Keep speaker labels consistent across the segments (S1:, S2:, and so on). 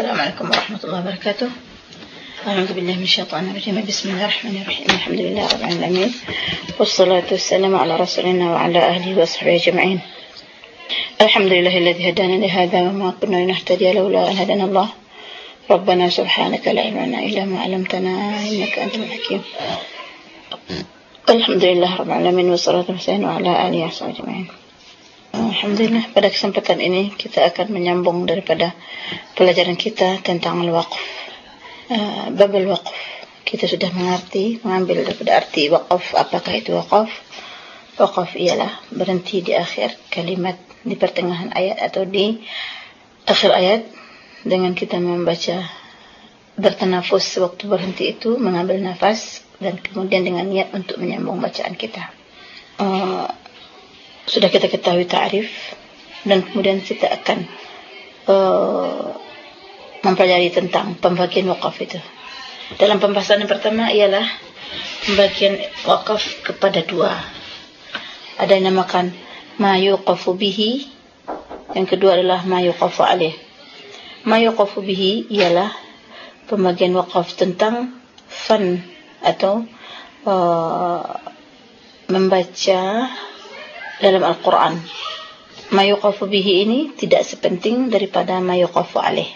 S1: السلام عليكم ورحمة الله وبركاته. أعوذ بالله من الشيطان الرجيم. بسم الله الرحمن الرحيم. الحمد لله رب العالمين. والصلاة والسلام على رسولنا وعلى أهله وصحبه أجمعين. الحمد لله الذي هدانا لهذا وما كنا لنهتدي لولا أن هدانا الله. ربنا سبحانك لا علم لنا إلا ما علمتنا إنك أنت الحكيم. الحمد لله رب العالمين والصلاة والسلام على آله وصحبه أجمعين. Alhamdulillah pada kesempatan ini kita akan menyambung daripada pelajaran kita tentang al-waqf. Uh, bab al-waqf. Kita sudah mengerti, mengambil daripada arti waqaf. Apakah itu waqaf? Waqaf ialah berhenti di akhir kalimat, di pertengahan ayat atau di akhir ayat dengan kita membaca bertenafus waktu berhenti itu, mengambil nafas dan kemudian dengan niat untuk menyambung bacaan kita. Uh, sudah kita ketahui ta'rif dan kemudian kita akan uh, mempelajari tentang pembagian wakaf itu. Dalam pembahasan yang pertama ialah pembagian wakaf kepada dua. Ada yang namakan ma yuqafu bihi, yang kedua adalah ma yuqafu alih. Ma yuqafu bihi ialah pembagian wakaf tentang fan atau uh, membaca dalam Al-Quran. Mayuqafu bihi ini tidak sepenting daripada mayuqafu alih.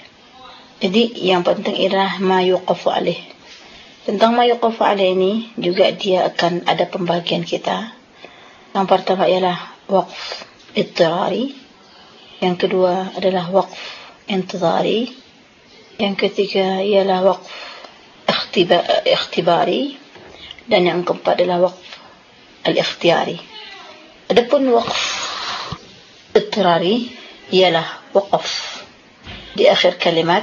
S1: Jadi yang penting ialah mayuqafu alih. Tentang mayuqafu alih ini juga dia akan ada pembagian kita. Yang pertama ialah waqf ittirari. Yang kedua adalah waqf intizari. Yang ketiga ialah waqf ikhtibari. Dan yang keempat adalah waqf al-ikhtiyari. Adapun waqf ittirari ialah waqaf di akhir kalimat.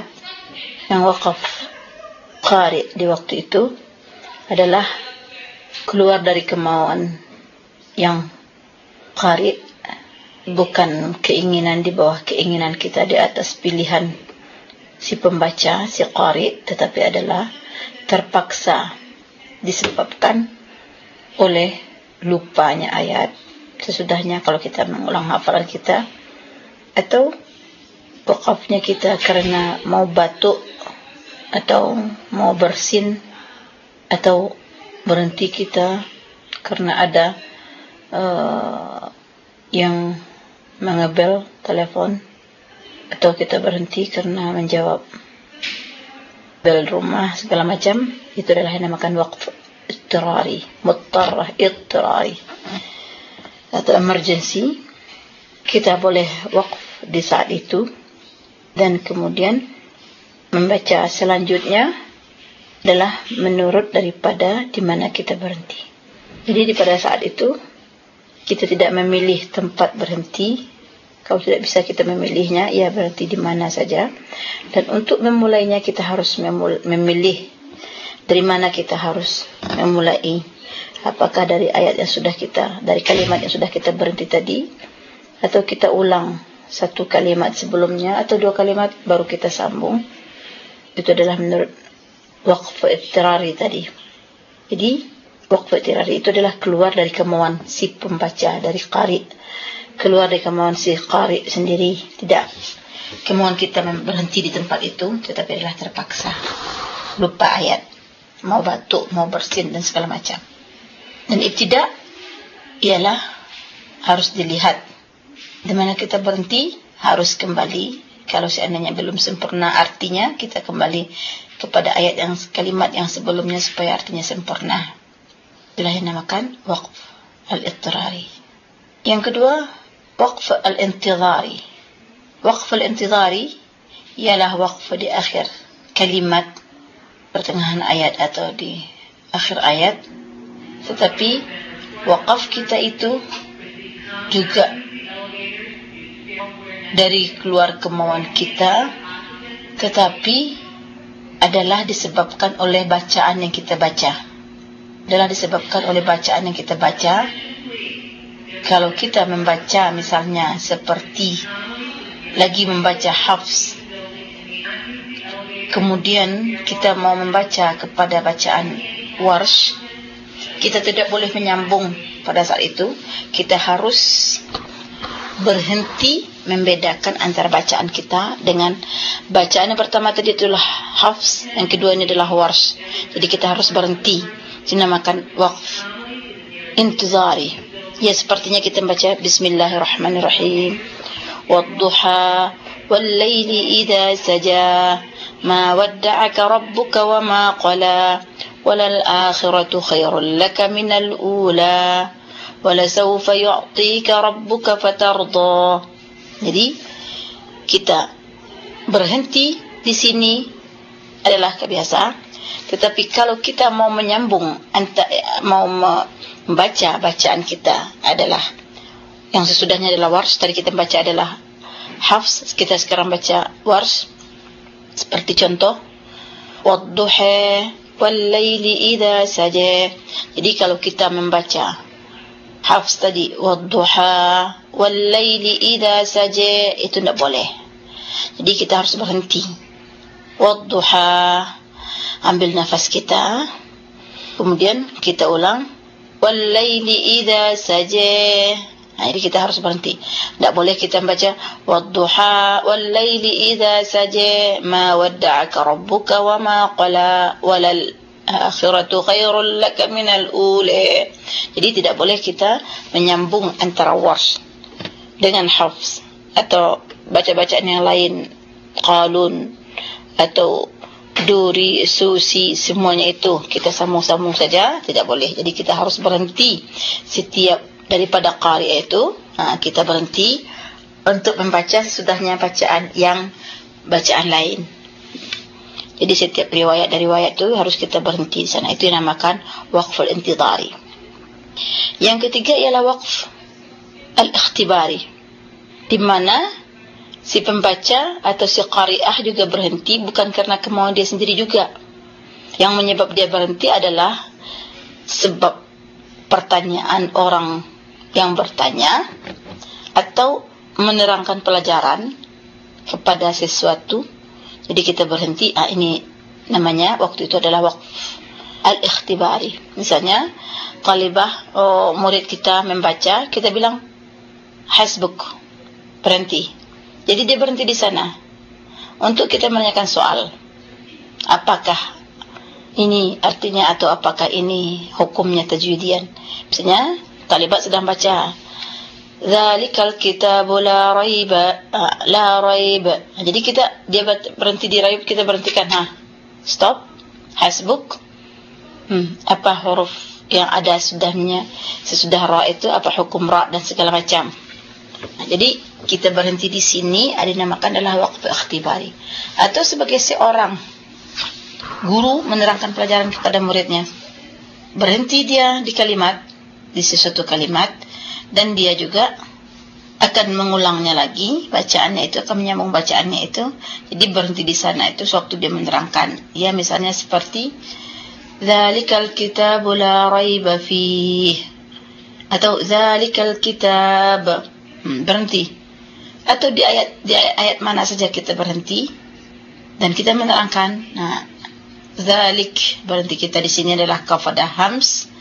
S1: Yang waqaf qari di waktu itu adalah keluar dari kemauan yang qari bukan keinginan di bawah keinginan kita di atas pilihan si pembaca si qari tetapi adalah terpaksa disebabkan oleh lupanya ayat sesudahnya kalau kita mengulang hafalan kita atau wakafnya kita karena mau batuk atau mau bersin atau berhenti kita karena ada uh, yang mengebel telepon atau kita berhenti karena menjawab bel rumah segala macam itu adalah yang dinamakan waqf ittirari muttarrah ittirari atau emergency kita boleh wakf di saat itu dan kemudian membaca selanjutnya adalah menurut daripada di mana kita berhenti. Jadi di pada saat itu kita tidak memilih tempat berhenti. Kalau tidak bisa kita memilihnya, ya berhenti di mana saja. Dan untuk memulainya kita harus memilih dari mana kita harus memulai apakah dari ayat yang sudah kita dari kalimat yang sudah kita berhenti tadi? Atau kita ulang satu kalimat sebelumnya atau dua kalimat baru kita sambung? Itu adalah menurut waqf ittirari tadi. Jadi waqf ittirari itu adalah keluar dari kemauan si pembaca dari qari. Keluar dari kemauan si qari sendiri. Tidak kemauan kita berhenti di tempat itu tetapi adalah terpaksa. Lupa ayat. Mau batuk mau bersin dan segala macam dan ibtidak ialah harus dilihat di mana kita berhenti harus kembali kalau seandainya belum sempurna artinya kita kembali kepada ayat yang kalimat yang sebelumnya supaya artinya sempurna. Itulah yang namakan waqf al-ittirari. Yang kedua, waqf al-intizari. Waqf al-intizari ialah waqf di akhir kalimat pertengahan ayat atau di akhir ayat tetapi wakaf kita itu juga dari keluar kemauan kita tetapi adalah disebabkan oleh bacaan yang kita baca. Adalah disebabkan oleh bacaan yang kita baca. Kalau kita membaca misalnya seperti lagi membaca hafs kemudian kita mau membaca kepada bacaan warsh kita tidak boleh menyambung pada saat itu kita harus berhenti membedakan antara bacaan kita dengan bacaan yang pertama tadi itulah hafs, yang kedua ini adalah wars. Jadi kita harus berhenti. Dinamakan waqf intizari. Ya sepertinya kita baca Bismillahirrahmanirrahim. Wadduha wal laili idza saja ma wadda'aka rabbuka wa ma qala walal akhiratu khairul laka minal ula. ولسوف يعطيك ربك فترضى jadi kita berhenti di sini adalah kebiasaan tetapi kalau kita mau menyambung anta, mau membaca bacaan kita adalah yang sesudahnya adalah wars tadi kita baca adalah hafs kita sekarang baca wars seperti contoh wadduha wal laili idza saja jadi kalau kita membaca Hafs tadi wadduha wal laili idza saja itu tidak boleh. Jadi kita harus berhenti. Wadduha ambil nafas kita. Kemudian kita ulang wal laili idza saja. Nah, jadi kita harus berhenti. Tidak boleh kita baca wadduha wal laili idza saja ma wadda'aka rabbuka wa ma qala walal akhiratu khairul laka minal ula. Jadi tidak boleh kita menyambung antara wars dengan hafs atau baca-bacaan yang lain qalun atau duri susi semuanya itu kita sambung-sambung saja tidak boleh. Jadi kita harus berhenti setiap daripada qari itu ha, kita berhenti untuk membaca sesudahnya bacaan yang bacaan lain. Jadi setiap riwayat dari riwayat itu harus kita berhenti di sana. Itu dinamakan waqful intidari. Yang ketiga ialah waqf al-ikhtibari. Di mana si pembaca atau si qari'ah juga berhenti bukan karena kemauan dia sendiri juga. Yang menyebab dia berhenti adalah sebab pertanyaan orang yang bertanya atau menerangkan pelajaran kepada sesuatu. Jadi kita berhenti ah ini namanya waktu itu adalah waktu al-ikhtibari misalnya talibah oh, murid kita membaca kita bilang hasbuk berhenti. Jadi dia berhenti di sana. Untuk kita menanyakan soal apakah ini artinya atau apakah ini hukumnya tajwidian? Misalnya talibat sedang baca Zalikal kitabu la raiba la raib. Jadi kita dia berhenti di raib kita berhentikan ha. Stop. Hasbuk. Hmm, apa huruf yang ada sudahnya sesudah ra itu apa hukum ra dan segala macam. Nah, jadi kita berhenti di sini ada dinamakan adalah waqf ikhtibari. Atau sebagai seorang guru menerangkan pelajaran kepada muridnya. Berhenti dia di kalimat di sesuatu kalimat dan dia juga akan mengulangnya lagi bacaannya itu akan menyambung bacaannya itu. Jadi berhenti di sana itu sewaktu dia menerangkan. Ya misalnya seperti zalikal kitab la raiba fi atau zalikal kitab. Hmm, berhenti. Atau di ayat di ayat, mana saja kita berhenti dan kita menerangkan. Nah zalik. Berhenti kita di sini adalah kafada hams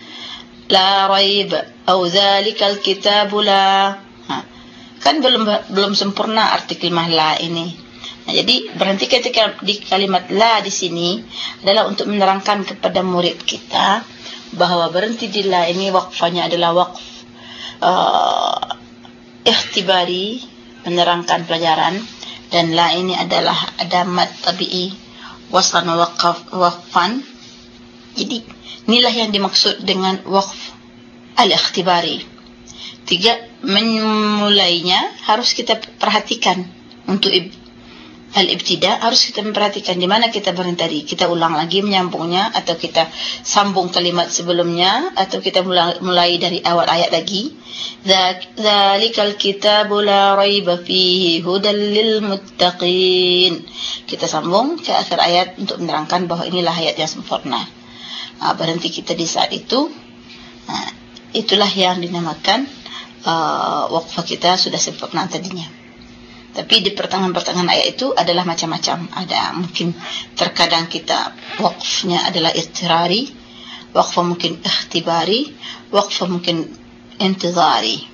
S1: raib. Atau zalikal kitab la. Ha. kan belum belum sempurna arti kalimat la ini. Nah, jadi berhenti ketika di kalimat la di sini adalah untuk menerangkan kepada murid kita bahawa berhenti di la ini waqfanya adalah waqf uh, ikhtibari menerangkan pelajaran. Dan la ini adalah adamat tabii. Waslan waqaf waqfan jadi Inilah yang dimaksud dengan waqf al-ikhtibari. Tiga, memulainya harus kita perhatikan untuk al-ibtida harus kita memperhatikan di mana kita berhenti. Kita ulang lagi menyambungnya atau kita sambung kalimat sebelumnya atau kita mulai, mulai dari awal ayat lagi. Dzalikal kitabu la raiba fihi hudal lil muttaqin kita sambung ke akhir ayat untuk menerangkan bahawa inilah ayat yang sempurna uh, berhenti kita di saat itu. Uh, itulah yang dinamakan uh, waqfah kita sudah sempurna tadinya. Tapi di pertengahan-pertengahan ayat itu adalah macam-macam. Ada mungkin terkadang kita waqfnya adalah istirari waqfah mungkin ikhtibari waqfah mungkin intizari.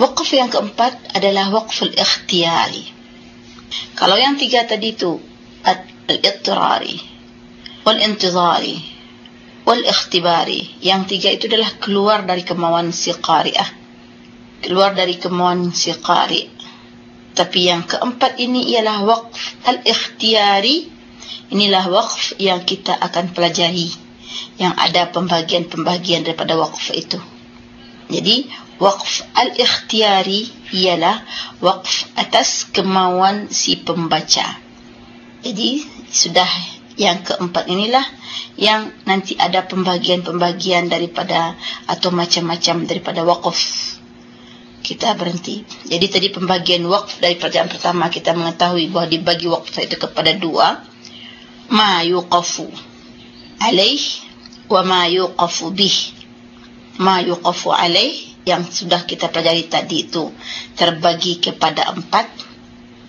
S1: Wakaf yang keempat adalah wakful ikhtiyari. Kalau yang tiga tadi itu al-ittirari, wal-intizari, wal-ikhtibari. Yang tiga itu adalah keluar dari kemauan si qari'ah. Keluar dari kemauan si qari'. Tapi yang keempat ini ialah waqf al-ikhtiyari. Inilah waqf yang kita akan pelajari. Yang ada pembagian-pembagian daripada waqf itu. Jadi, waqf al-ikhtiyari ialah waqf atas kemauan si pembaca. Jadi, sudah yang keempat inilah yang nanti ada pembagian-pembagian daripada atau macam-macam daripada waqf kita berhenti. Jadi tadi pembagian waqf dari pelajaran pertama kita mengetahui bahawa dibagi waqf itu kepada dua. Ma yuqafu alaih wa ma yuqafu bih. Ma yuqafu alaih yang sudah kita pelajari tadi itu terbagi kepada empat.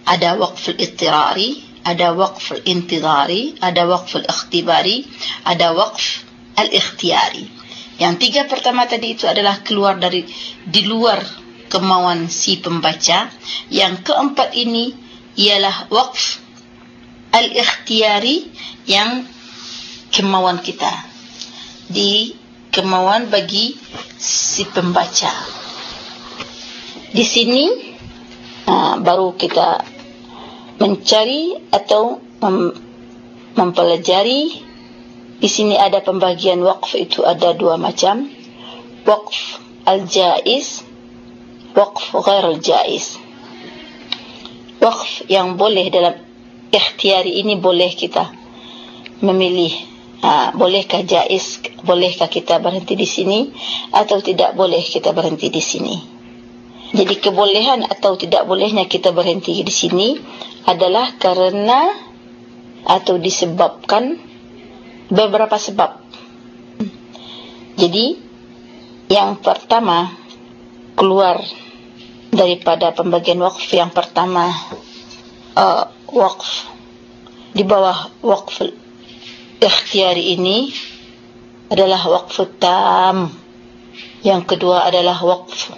S1: Ada waqful ittirari, ada waqful intidari, ada waqful ikhtibari, ada waqf al-ikhtiyari. Yang tiga pertama tadi itu adalah keluar dari di luar kemauan si pembaca. Yang keempat ini ialah waqf al-ikhtiyari yang kemauan kita. Di kemauan bagi si pembaca. Di sini uh, baru kita mencari atau mem mempelajari di sini ada pembagian waqf itu ada dua macam. Waqf al-jaiz waqf ghair jaiz waqf yang boleh dalam ikhtiari ini boleh kita memilih ha, bolehkah jaiz bolehkah kita berhenti di sini atau tidak boleh kita berhenti di sini. Jadi kebolehan atau tidak bolehnya kita berhenti di sini adalah karena atau disebabkan beberapa sebab. Jadi yang pertama keluar daripada pembagian wakf. Yang pertama uh, wakf. Di bawah wakf ikhtiari ini adalah wakf tam. Yang kedua adalah wakf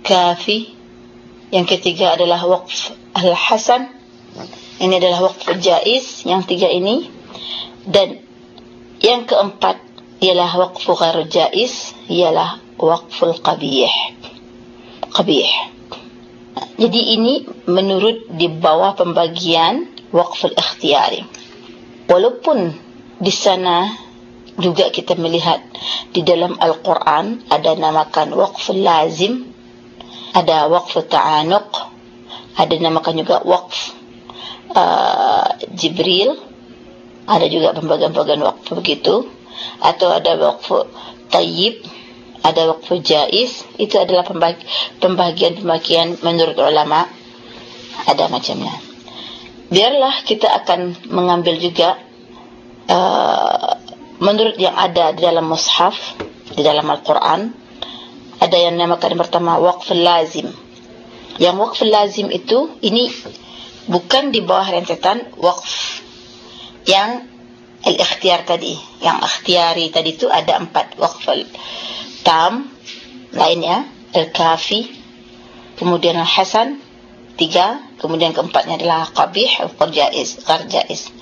S1: kafi. Yang ketiga adalah wakf al-hasan ini adalah wakf jaiz yang tiga ini dan yang keempat ialah wakf ghair jaiz ialah wakful qabih qabih. Jadi ini menurut di bawah pembagian waqf al-ikhtiyari. Walaupun di sana juga kita melihat di dalam Al-Quran ada namakan waqf lazim, ada waqf ta'anuq, ada namakan juga waqf uh, Jibril, ada juga pembagian-pembagian waqf begitu, atau ada waqf tayyib, ada wakfu jaiz itu adalah pembagian-pembagian menurut ulama ada macamnya. Biarlah kita akan mengambil juga uh, menurut yang ada di dalam mushaf di dalam Al-Quran ada yang namakan yang pertama waqf lazim. Yang waqf lazim itu ini bukan di bawah rentetan waqf. Yang al-ikhtiyar tadi. Yang ikhtiyari tadi itu ada empat. Waqf tam lainnya al-kafi kemudian al-hasan tiga kemudian keempatnya adalah qabih atau jaiz ghar jaiz.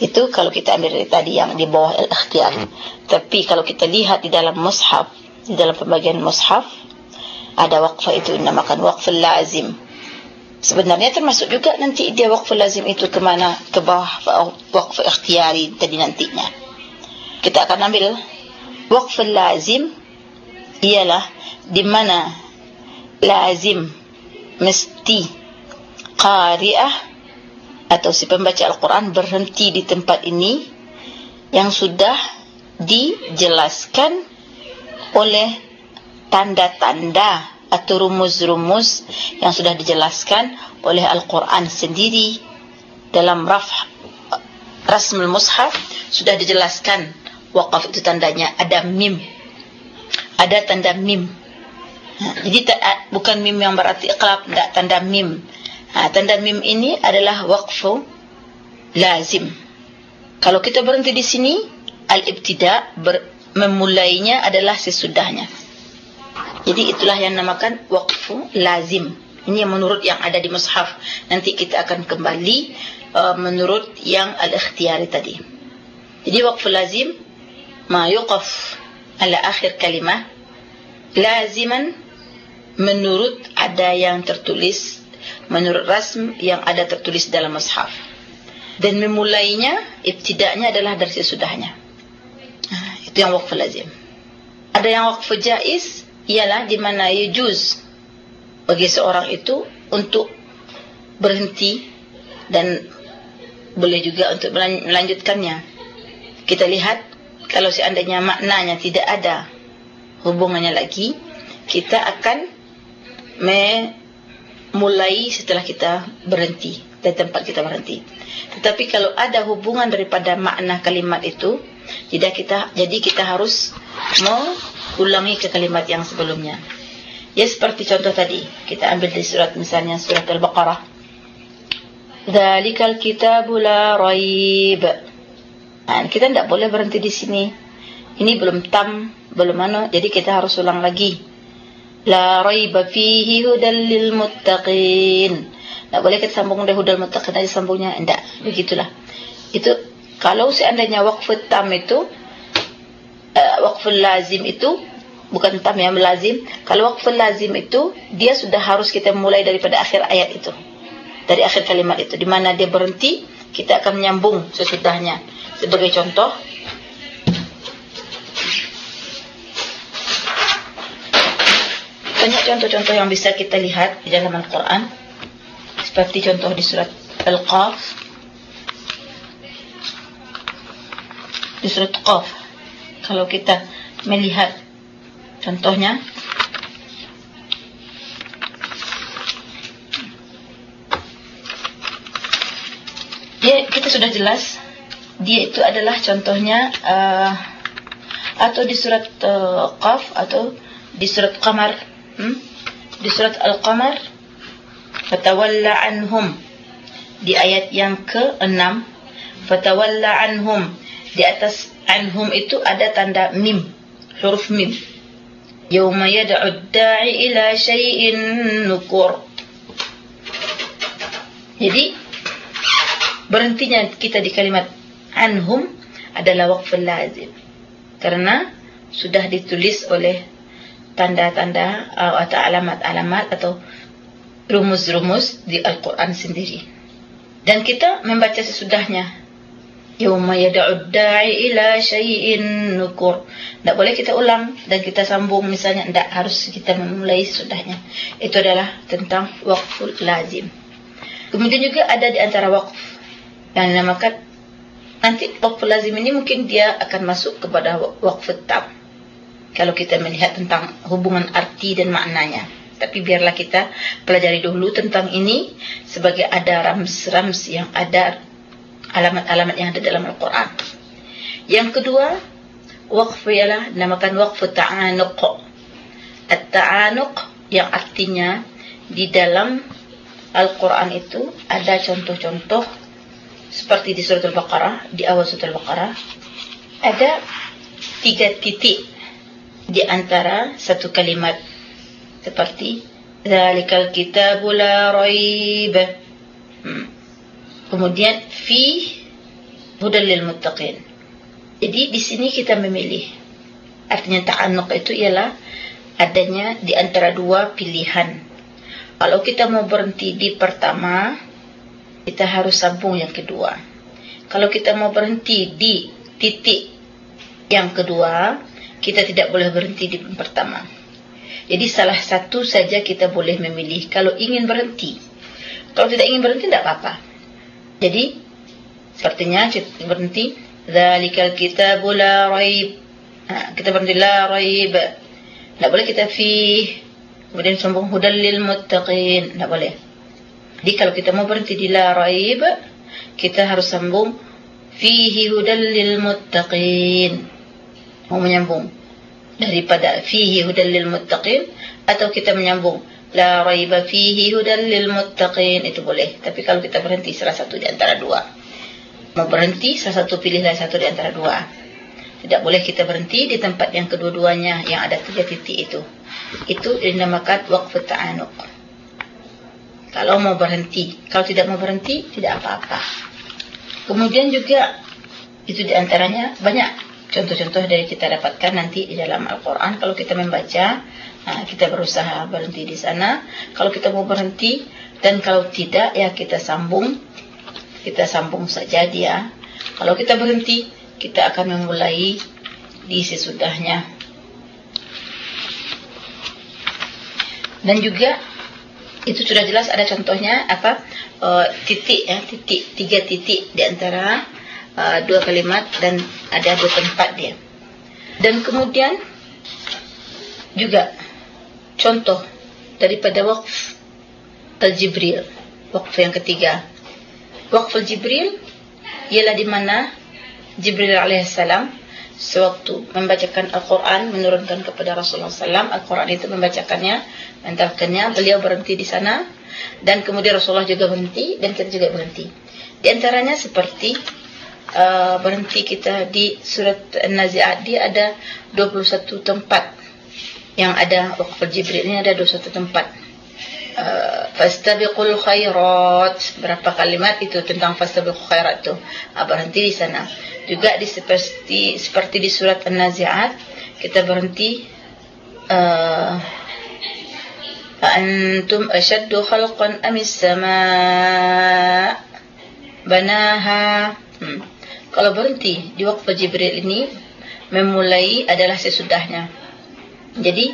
S1: Itu kalau kita ambil dari tadi yang di bawah al-ikhtiyar hmm. tapi kalau kita lihat di dalam mushaf di dalam pembagian mushaf ada waqfa itu dinamakan waqf lazim sebenarnya termasuk juga nanti dia waqf lazim itu ke mana? Ke bawah waqf ikhtiyari tadi nantinya. Kita akan ambil waqf lazim ialah di mana lazim mesti qari'ah atau si pembaca Al-Quran berhenti di tempat ini yang sudah dijelaskan oleh tanda-tanda atau rumus-rumus yang sudah dijelaskan oleh Al-Quran sendiri dalam raf rasmul mushaf sudah dijelaskan waqaf itu tandanya ada mim ada tanda mim. Ha, jadi bukan mim yang berarti iqlab, tak tanda mim. Ha, tanda mim ini adalah waqfu lazim. Kalau kita berhenti di sini, al-ibtida memulainya adalah sesudahnya. Jadi itulah yang namakan waqfu lazim. Ini yang menurut yang ada di mushaf. Nanti kita akan kembali uh, menurut yang al-ikhtiyari tadi. Jadi waqfu lazim ma yuqaf ala akhir kalimah laziman menurut ada yang tertulis menurut rasm yang ada tertulis dalam mushaf. Dan memulainya ibtida'nya adalah dari sesudahnya. Nah, itu yang waqfu lazim. Ada yang waqfu jaiz ialah di mana yujuz bagi seorang itu untuk berhenti dan boleh juga untuk melanjutkannya. Kita lihat kalau seandainya maknanya tidak ada hubungannya lagi, kita akan memulai setelah kita berhenti dari tempat kita berhenti. Tetapi kalau ada hubungan daripada makna kalimat itu, jadi kita jadi kita harus mengulangi ke kalimat yang sebelumnya. Ya seperti contoh tadi, kita ambil di surat misalnya surat Al-Baqarah. Dzalikal kitabu la raib. Nah, kita tidak boleh berhenti di sini. Ini belum tam, belum mana, jadi kita harus ulang lagi. La raib fihi hudal lil muttaqin. Tak boleh kita sambung dari hudal muttaqin aja sambungnya. Tidak, begitulah. Itu kalau seandainya waqf tam itu uh, waqf lazim itu bukan tam yang lazim. Kalau waqf lazim itu dia sudah harus kita mulai daripada akhir ayat itu. Dari akhir kalimat itu. Di mana dia berhenti kita akan menyambung sesudahnya. Sebagai contoh. Banyak contoh-contoh yang bisa kita lihat di dalam Al-Quran. Seperti contoh di surat Al-Qaf. Di surat Qaf kalau kita melihat Contohnya Dia kita sudah jelas dia itu adalah contohnya uh, atau di surat uh, Qaf atau di surat Qamar hmm? di surat Al-Qamar fatawalla anhum di ayat yang ke-6 fatawalla anhum di atas anhum itu ada tanda mim huruf mim. Yawma yad'u da'i ila shay'in nukur. Jadi berhentinya kita di kalimat anhum adalah waqf lazim. Karena sudah ditulis oleh tanda-tanda uh, atau alamat-alamat atau rumus-rumus di Al-Qur'an sendiri. Dan kita membaca sesudahnya. Yawma yad'ud da'i ila syai'in nukur. Tak boleh kita ulang dan kita sambung misalnya tidak harus kita memulai sudahnya. Itu adalah tentang waqful lazim. Kemudian juga ada di antara waqf yang dinamakan nanti waqful lazim ini mungkin dia akan masuk kepada waqfut tam. Kalau kita melihat tentang hubungan arti dan maknanya. Tapi biarlah kita pelajari dulu tentang ini sebagai ada rams-rams yang ada alamat-alamat yang ada dalam Al-Quran. Yang kedua, waqf ialah namakan waqf ta'anuq. At-ta'anuq yang artinya di dalam Al-Quran itu ada contoh-contoh seperti di surat Al-Baqarah, di awal surat Al-Baqarah ada tiga titik di antara satu kalimat seperti zalikal kitabul la raib. Hmm kemudian fi hudal lil muttaqin. Jadi di sini kita memilih. Artinya ta'annuq itu ialah adanya di antara dua pilihan. Kalau kita mau berhenti di pertama kita harus sambung yang kedua. Kalau kita mau berhenti di titik yang kedua kita tidak boleh berhenti di pertama. Jadi salah satu saja kita boleh memilih. Kalau ingin berhenti. Kalau tidak ingin berhenti tidak apa-apa jadi sepertinya berhenti zalikal kitabul la raib. Ha, kita berhenti la raib. Tak boleh kita fi kemudian sambung hudal lil muttaqin. Tak boleh. Jadi kalau kita mau berhenti di la raib, kita harus sambung fihi hudal lil muttaqin. Mau menyambung daripada fihi hudal lil muttaqin atau kita menyambung la raiba fihi hudan lil muttaqin. Itu boleh. Tapi kalau kita berhenti salah satu di antara dua. Mau berhenti salah satu pilihlah satu di antara dua. Tidak boleh kita berhenti di tempat yang kedua-duanya yang ada tiga titik itu. Itu dinamakan waqf ta'anuq. Kalau mau berhenti kalau tidak mau berhenti tidak apa-apa. Kemudian juga itu diantaranya banyak contoh-contoh dari kita dapatkan nanti di dalam Al-Quran. Kalau kita membaca nah, kita berusaha berhenti di sana kalau kita mau berhenti dan kalau tidak ya kita sambung kita sambung saja dia kalau kita berhenti kita akan memulai di sesudahnya. Dan juga itu sudah jelas ada contohnya apa uh, titik ya titik tiga titik di antara uh, dua kalimat dan ada dua tempat dia. Dan kemudian juga contoh daripada waqf al-Jibril, waqf yang ketiga. Waqf al-Jibril ialah di mana Jibril alaihissalam sewaktu membacakan Al-Quran menurunkan kepada Rasulullah SAW Al-Quran itu membacakannya mentafkannya beliau berhenti di sana dan kemudian Rasulullah juga berhenti dan kita juga berhenti di antaranya seperti uh, berhenti kita di surat An-Nazi'at dia ada 21 tempat yang ada waktu Jibril ini ada 21 tempat. Uh, fastabiqul khairat. Berapa kalimat itu tentang fastabiqul khairat itu uh, berhenti di sana. Juga di seperti seperti di surat An-Nazi'at kita berhenti uh, antum ashaddu khalqan am as-sama' banaha. Hmm. kalau berhenti di waktu Jibril ini memulai adalah sesudahnya jadi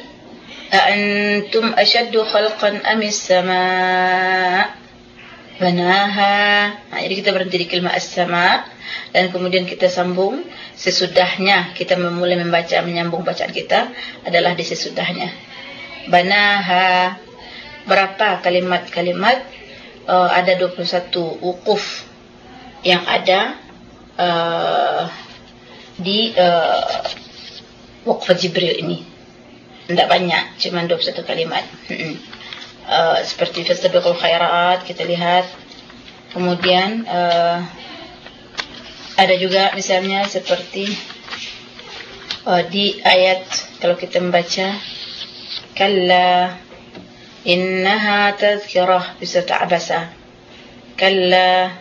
S1: antum ashaddu khalqan am as-sama' banaha nah, jadi kita berhenti di kalimat as-sama' dan kemudian kita sambung. Sesudahnya kita memulai membaca menyambung bacaan kita adalah di sesudahnya. Banaha berapa kalimat-kalimat uh, ada 21 wukuf yang ada uh, di uh, waqf Jibril ini tidak banyak cuma 21 kalimat. Uh, seperti fastabiqul khairat kita lihat. Kemudian uh, ada juga misalnya seperti uh, di ayat kalau kita membaca kalla innaha tadhkirah bisa ta'basa kalla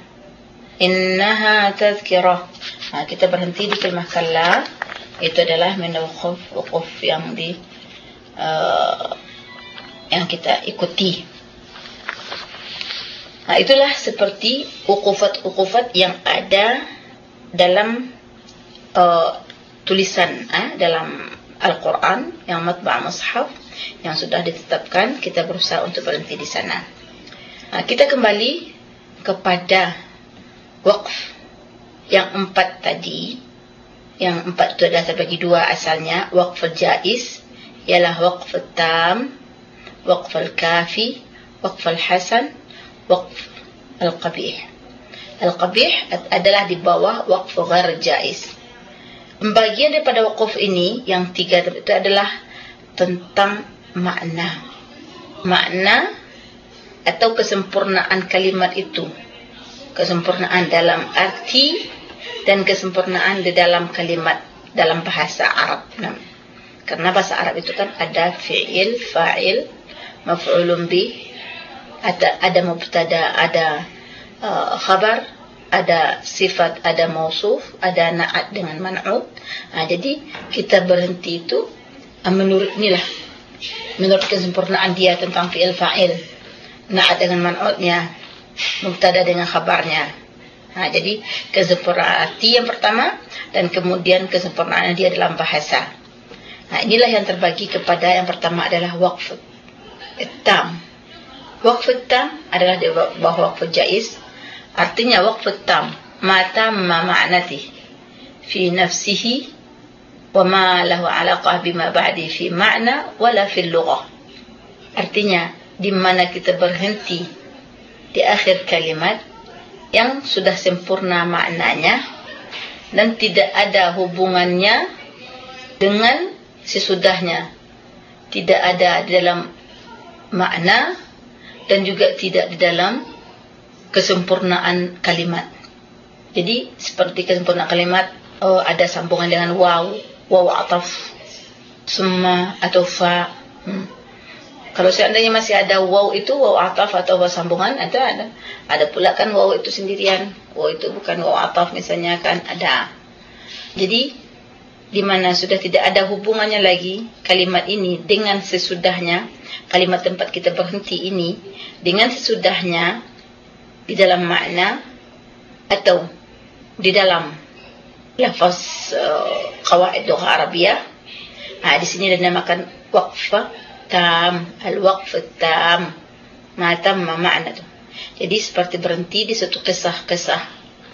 S1: innaha tadhkirah nah, kita berhenti di kalimat kalla. Itu adalah min waquf yang di uh, yang kita ikuti nah itulah seperti waqufat-waqufat yang ada dalam uh, tulisan eh, dalam Al-Quran yang matba' mushaf yang sudah ditetapkan kita berusaha untuk berhenti di sana. Nah, kita kembali kepada waqf yang empat tadi. Yang empat itu adalah terbagi dua asalnya. Waqf al-jais ialah waqf al-tam, waqf al-kafi, waqf al-hasan, waqf al-qabih. Al-qabih adalah di bawah waqf ghair jaiz. Bagian daripada waqf ini yang tiga itu adalah tentang makna. Makna atau kesempurnaan kalimat itu. Kesempurnaan dalam arti dan kesempurnaan di dalam kalimat dalam bahasa Arab. Nah, karena bahasa Arab itu kan ada fi'il, fa'il, maf'ulun bih, ada ada mubtada, ada Uh, khabar ada sifat ada mausuf ada na'at dengan man'ud ha, jadi kita berhenti itu uh, menurut inilah menurut kesempurnaan dia tentang fi'il fa'il na'at dengan man'udnya mubtada dengan khabarnya. Ha, jadi kesempurnaan arti yang pertama dan kemudian kesempurnaan dia dalam bahasa ha, inilah yang terbagi kepada yang pertama adalah waqf tam waqf tam adalah bawah waqf jaiz Artinya waqf tam ma tamma ma'nati fi nafsihi wa ma lahu alaqah bima ba'di fi ma'na wala fi lughah. Artinya di mana kita berhenti di akhir kalimat yang sudah sempurna maknanya dan tidak ada hubungannya dengan sesudahnya. Tidak ada di dalam makna dan juga tidak di dalam kesempurnaan kalimat. Jadi seperti kesempurnaan kalimat oh, ada sambungan dengan waw, waw ataf, summa atau fa. Hmm. Kalau seandainya masih ada waw itu waw ataf atau waw sambungan ada ada. Ada pula kan waw itu sendirian. Waw itu bukan waw ataf misalnya kan ada. Jadi di mana sudah tidak ada hubungannya lagi kalimat ini dengan sesudahnya kalimat tempat kita berhenti ini dengan sesudahnya di dalam makna atau di dalam lafaz uh, qawaid lugha arabiyah. Ha, di sini dinamakan waqfa tam al-waqf tam ma tamma makna tu jadi seperti berhenti di satu kisah-kisah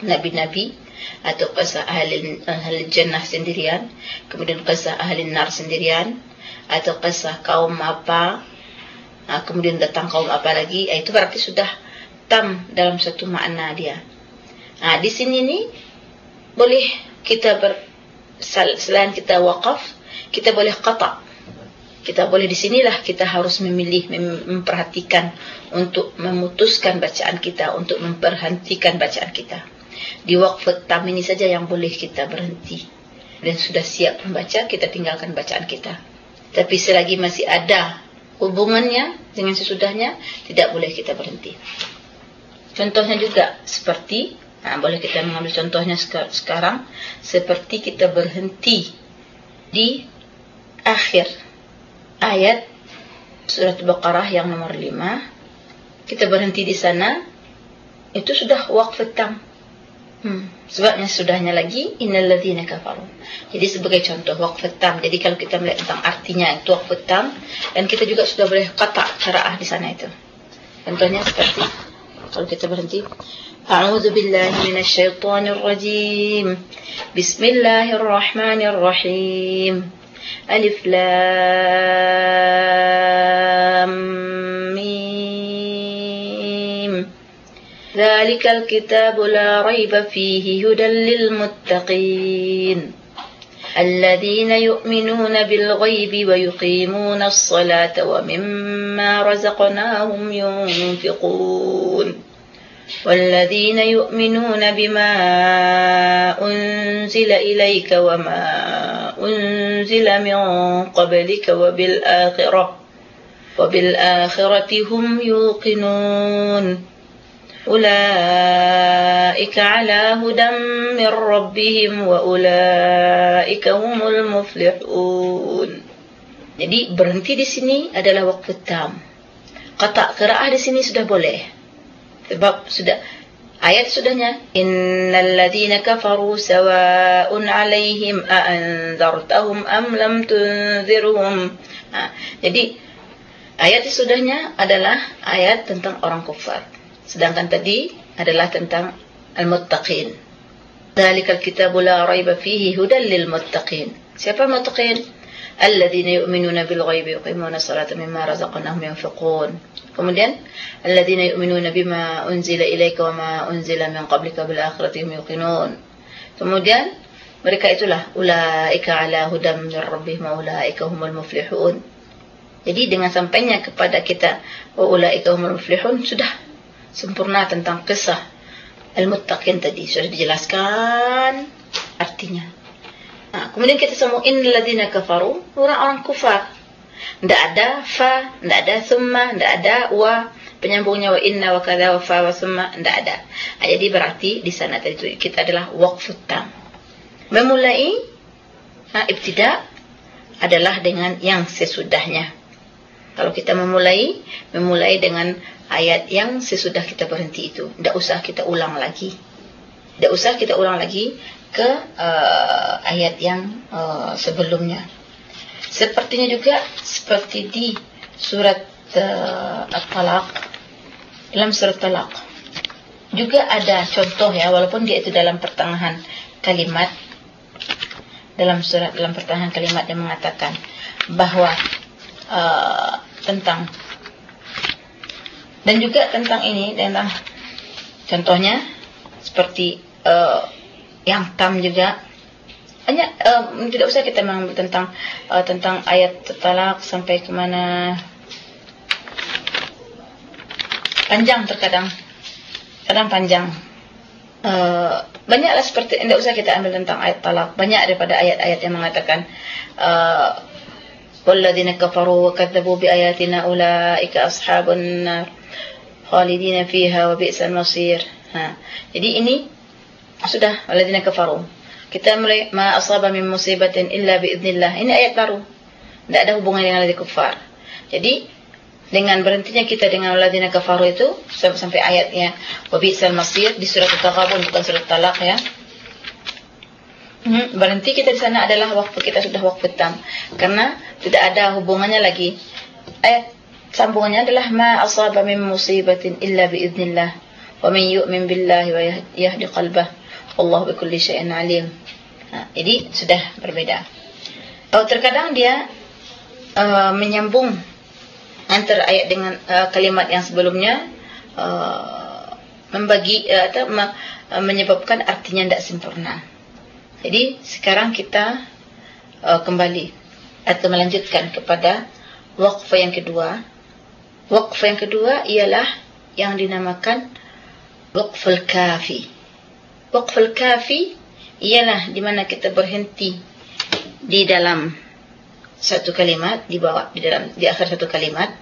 S1: nabi-nabi atau kisah ahli ahli jannah sendirian. Kemudian kisah ahli nar sendirian. Atau kisah kaum apa. Ha, kemudian datang kaum apa lagi. Ha, itu berarti sudah tam dalam satu makna dia. Ha, di sini ni boleh kita ber selain kita waqaf kita boleh qata' kita boleh di sinilah kita harus memilih memperhatikan untuk memutuskan bacaan kita untuk memperhentikan bacaan kita di waktu tam ini saja yang boleh kita berhenti. Dan sudah siap membaca kita tinggalkan bacaan kita. Tapi selagi masih ada hubungannya dengan sesudahnya tidak boleh kita berhenti. Contohnya juga seperti nah boleh kita mengambil contohnya sekarang seperti kita berhenti di akhir ayat surat Baqarah yang nomor 5 kita berhenti di sana itu sudah waqf tam Hmm. Sebabnya sudahnya lagi innalladzina kafaru. Jadi sebagai contoh waqfatam. Jadi kalau kita melihat tentang artinya itu waqfatam dan kita juga sudah boleh qata' qira'ah di sana itu. Contohnya seperti kalau kita berhenti A'udzu billahi minasy rajim. Bismillahirrahmanirrahim. Alif lam mim. ذلك الكتاب لا ريب فيه هدى للمتقين. الذين يؤمنون بالغيب ويقيمون الصلاة ومما رزقناهم ينفقون. والذين يؤمنون بما أنزل إليك وما أنزل من قبلك وبالآخرة وبالآخرة هم يوقنون. أولئك على هدى من ربهم وأولئك هم المفلحون Jadi berhenti di sini adalah waktu tam. Kata qiraah di sini sudah boleh. Sebab sudah ayat sudahnya innal ladzina kafaru sawa'un 'alaihim a anzartahum am lam tunzirhum ha, jadi ayat sudahnya adalah ayat tentang orang kafir sedangkan tadi adalah tentang al-muttaqin dalikal kitabu la raiba fihi hudan lil muttaqin siapa muttaqin alladzina yu'minuna bil ghaibi yuqimuna as-salata mimma razaqnahum yunfiqun Kemudian alladzina yu'minuna bima unzila ilaika wama unzila min qablika bil akhirati hum yuqinun. Kemudian mereka itulah ulaika ala hudam min rabbihim wa ulaika humul muflihun. Jadi dengan sampainya kepada kita wa ulaika humul muflihun sudah sempurna tentang kisah al-muttaqin tadi sudah dijelaskan artinya. Nah, kemudian kita semua innal ladzina kafaru orang-orang kufar tidak ada fa, tidak ada summa, tidak ada wa, penyambungnya wa inna wa kadha wa fa wa summa, tidak ada. Ha, jadi berarti di sana tadi kita adalah waqfut tam. Memulai ha, ibtida adalah dengan yang sesudahnya. Kalau kita memulai, memulai dengan ayat yang sesudah kita berhenti itu. Tidak usah kita ulang lagi. Tidak usah kita ulang lagi ke uh, ayat yang uh, sebelumnya. Sepertinya juga seperti di surat uh, At-Talaq dalam surat Talaq juga ada contoh ya walaupun dia itu dalam pertengahan kalimat dalam surat dalam pertengahan kalimat yang mengatakan bahwa uh, tentang. Dan juga tentang ini tentang contohnya seperti uh, yang tam juga. Hanya uh, tidak usah kita mengambil tentang uh, tentang ayat talak sampai ke mana. Panjang terkadang. Kadang panjang. Uh, banyaklah seperti tidak usah kita ambil tentang ayat talak. Banyak daripada ayat-ayat yang mengatakan uh, kafaru wa kadzabu biayatina ulaika ashabun nar khalidina fiha wa bi'sal masir ha. Jadi ini sudah walladzina kafaru kita mulai ma asaba min musibatin illa biidznillah. Ini ayat baru. Tidak ada hubungan dengan lagi kufar. Jadi dengan berhentinya kita dengan walladzina kafaru itu sampai, ayatnya wa bi'sal masir di surat at-taghabun bukan surat talaq ya Hmm, berhenti kita di sana adalah waktu kita sudah waktu tam karena tidak ada hubungannya lagi. Ayat sambungannya adalah ma asaba min musibatin illa biiznillah. Wa man yu'min billahi wa yahdi qalbah. Wallahu bikulli syai'in alim. Ha, jadi sudah berbeda. Oh, terkadang dia uh, menyambung antara ayat dengan uh, kalimat yang sebelumnya uh, membagi uh, atau uh, menyebabkan artinya tidak sempurna jadi sekarang kita uh, kembali atau melanjutkan kepada waqf yang kedua. Waqf yang kedua ialah yang dinamakan waqful kafi. Waqful kafi ialah di mana kita berhenti di dalam satu kalimat di bawah di dalam di akhir satu kalimat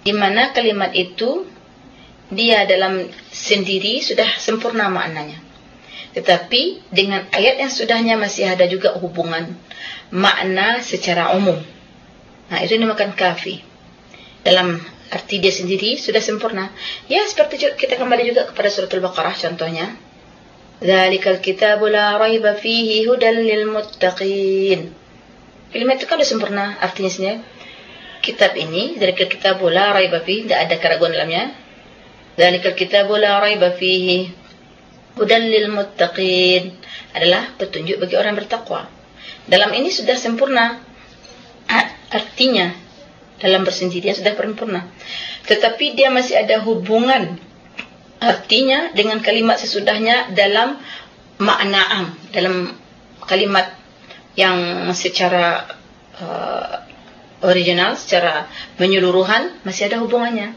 S1: di mana kalimat itu dia dalam sendiri sudah sempurna maknanya. Tetapi dengan ayat yang sudahnya masih ada juga hubungan makna secara umum. Nah, itu dinamakan kafi. Dalam arti dia sendiri sudah sempurna. Ya, seperti kita kembali juga kepada surat Al-Baqarah contohnya. Zalikal kitabu la raiba fihi hudan lil muttaqin. Kalimat itu kan sudah sempurna artinya sebenarnya. Kitab ini, zalikal kitabu la raiba fihi, tidak ada keraguan dalamnya. Zalikal kitabu la raiba fihi hudan lil muttaqin adalah petunjuk bagi orang bertakwa. Dalam ini sudah sempurna artinya dalam bersendirian sudah sempurna. Tetapi dia masih ada hubungan artinya dengan kalimat sesudahnya dalam makna am, dalam kalimat yang secara uh, original, secara menyeluruhan masih ada hubungannya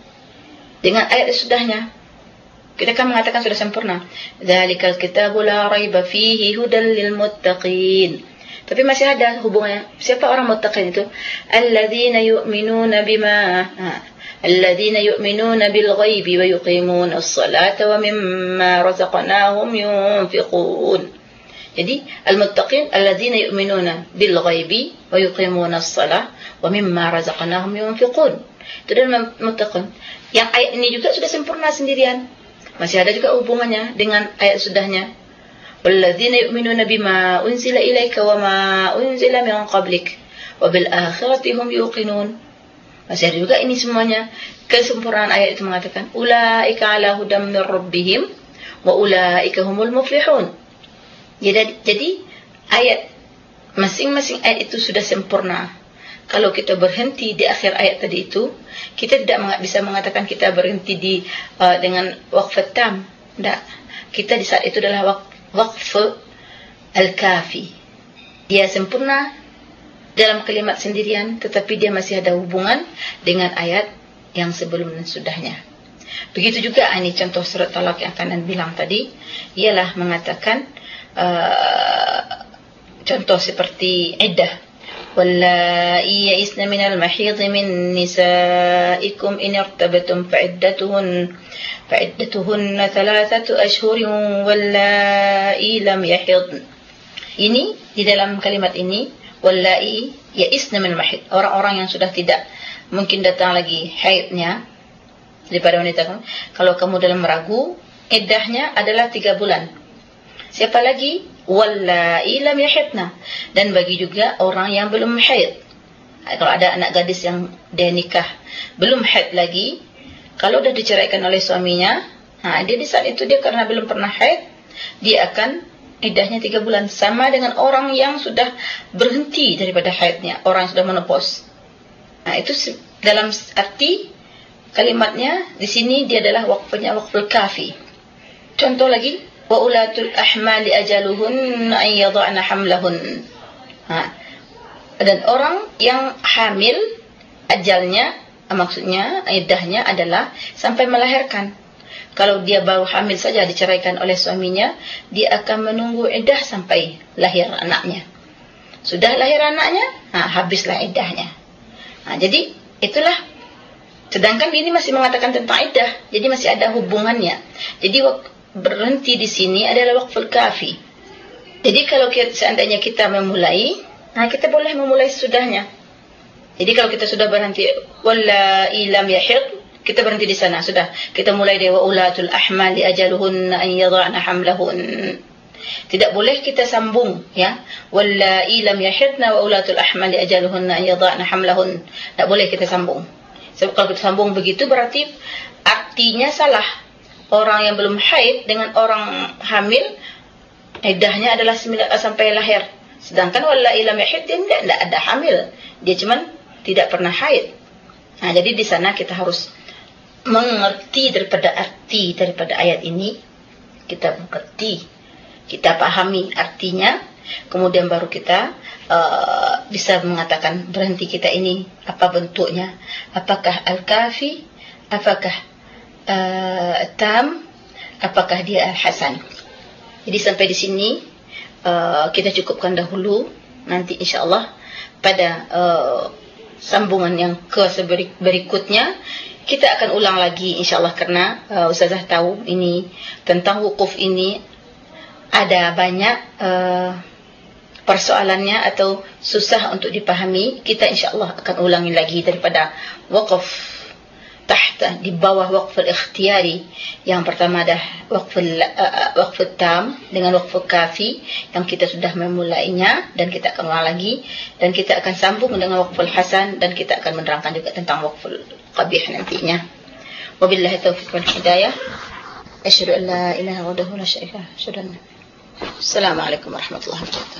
S1: dengan ayat sesudahnya. Kita kan mengatakan sudah sempurna. Dzalikal kitabu la raiba fihi hudan lil muttaqin. Tapi masih ada hubungannya. Siapa orang muttaqin itu? Alladzina yu'minuna bima Alladzina yu'minuna bil ghaibi wa yuqimuna as-salata wa mimma razaqnahum yunfiqun. Jadi al-muttaqin alladzina yu'minuna bil ghaibi wa yuqimuna as-salata wa mimma razaqnahum yunfiqun. Itu dalam muttaqin. Yang ayat ini juga sudah sempurna sendirian. Masih ada juga hubungannya dengan ayat sudahnya. Walladzina yu'minuna bima unzila ilaika wa ma unzila min qablik wa bil akhirati hum yuqinun. Masih ada juga ini semuanya. Kesempurnaan ayat itu mengatakan ulaika ala hudam min rabbihim wa ulaika humul muflihun. Jadi jadi ayat masing-masing ayat itu sudah sempurna kalau kita berhenti di akhir ayat tadi itu, kita tidak bisa mengatakan kita berhenti di uh, dengan waqf tam. Tidak. Kita di saat itu adalah waqf al-kafi. Dia sempurna dalam kalimat sendirian, tetapi dia masih ada hubungan dengan ayat yang sebelum dan sudahnya. Begitu juga ini contoh surat talak yang akan bilang tadi, ialah mengatakan uh, contoh seperti iddah واللائي يئسن من المحيض من نسائكم إن ارتبتم فعدتهن فعدتهن ثلاثة أشهر واللائي لم يحضن ini di dalam kalimat ini wallai ya'isna min mahid orang-orang yang sudah tidak mungkin datang lagi haidnya daripada wanita kalau kamu dalam ragu iddahnya adalah 3 bulan siapa lagi? Wallai lam yahidna. Dan bagi juga orang yang belum haid. Kalau ada anak gadis yang dia nikah belum haid lagi kalau dah diceraikan oleh suaminya ha dia di saat itu dia karena belum pernah haid dia akan iddahnya 3 bulan. Sama dengan orang yang sudah berhenti daripada haidnya orang yang sudah menopause. Nah itu dalam arti kalimatnya di sini dia adalah waqfnya waqful kafi. Contoh lagi wa ulatul ahmali ajaluhun an yadh'na hamlahun. Ha. Dan orang yang hamil ajalnya maksudnya iddahnya adalah sampai melahirkan. Kalau dia baru hamil saja diceraikan oleh suaminya dia akan menunggu iddah sampai lahir anaknya. Sudah lahir anaknya ha habislah iddahnya. Nah, jadi itulah. Sedangkan ini masih mengatakan tentang iddah, jadi masih ada hubungannya. Jadi berhenti di sini adalah waqful kafi. Jadi kalau kita, seandainya kita memulai, nah kita boleh memulai sudahnya. Jadi kalau kita sudah berhenti walla ilam yahid, kita berhenti di sana sudah. Kita mulai dari ulatul ahmali ajaluhun an yadhana hamlahun. Tidak boleh kita sambung ya. Walla ilam yahidna wa ulatul ahmali ajaluhun an yadhana hamlahun. Tak boleh kita sambung. Sebab kalau kita sambung begitu berarti artinya salah orang yang belum haid dengan orang hamil iddahnya adalah sampai lahir. Sedangkan wala ilam yahid dia tidak, tidak ada hamil. Dia cuma tidak pernah haid. Nah jadi di sana kita harus mengerti daripada arti daripada ayat ini. Kita mengerti kita pahami artinya. Kemudian baru kita uh, bisa mengatakan berhenti kita ini apa bentuknya. Apakah al-kafi? Apakah uh, tam apakah dia al-hasan jadi sampai di sini uh, kita cukupkan dahulu. Nanti insyaallah pada uh, sambungan yang ke berikutnya kita akan ulang lagi insyaallah karena uh, ustazah tahu ini tentang wukuf ini ada banyak uh, persoalannya atau susah untuk dipahami. Kita insyaallah akan ulangi lagi daripada waqaf tahta di bawah waqf al-ikhtiyari yang pertama dah waqf uh, waqf tam dengan waqf kafi yang kita sudah memulainya dan kita akan ulang lagi. Dan kita akan sambung dengan waqf al-hasan dan kita akan menerangkan juga tentang waqf al-qabih nantinya. Wabillahi taufiq wal hidayah. Asyhadu an la ilaha illallah wa syarika lahu assalamu alaikum warahmatullahi wabarakatuh